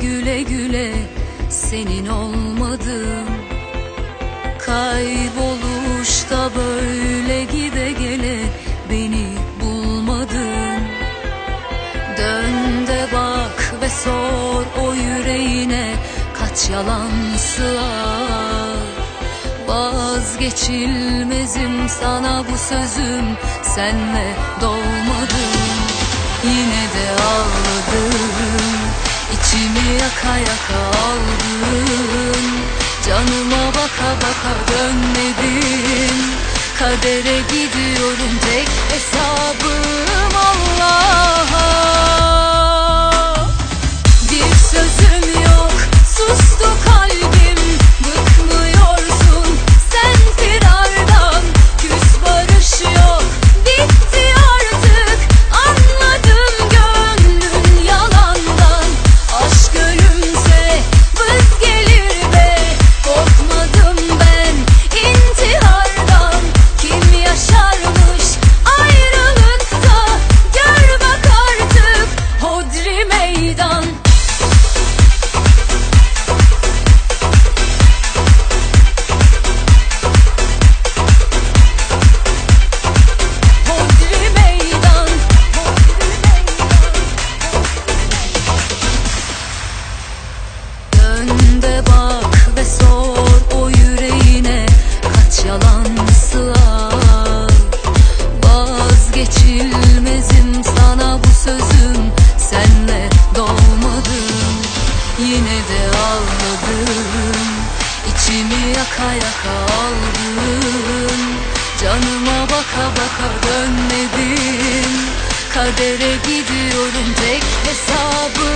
güle güle senin olmadım Kayboluşta böyle gide gele beni bulmadın Dön de bak ve sor o yüreğine kaç yalan sığar. Vazgeçilmezim sana bu sözüm senle dolmadım Yine de ağladım içimi yaka yaka aldın Canıma baka baka dönmedin Kadere gidiyorum tek hesabım De bak ve sor o yüreğine Kaç yalan Vazgeçilmezim sana bu sözüm Senle dolmadım Yine de ağladım İçimi yaka yaka Canıma baka baka dönmedin Kadere gidiyorum tek hesabım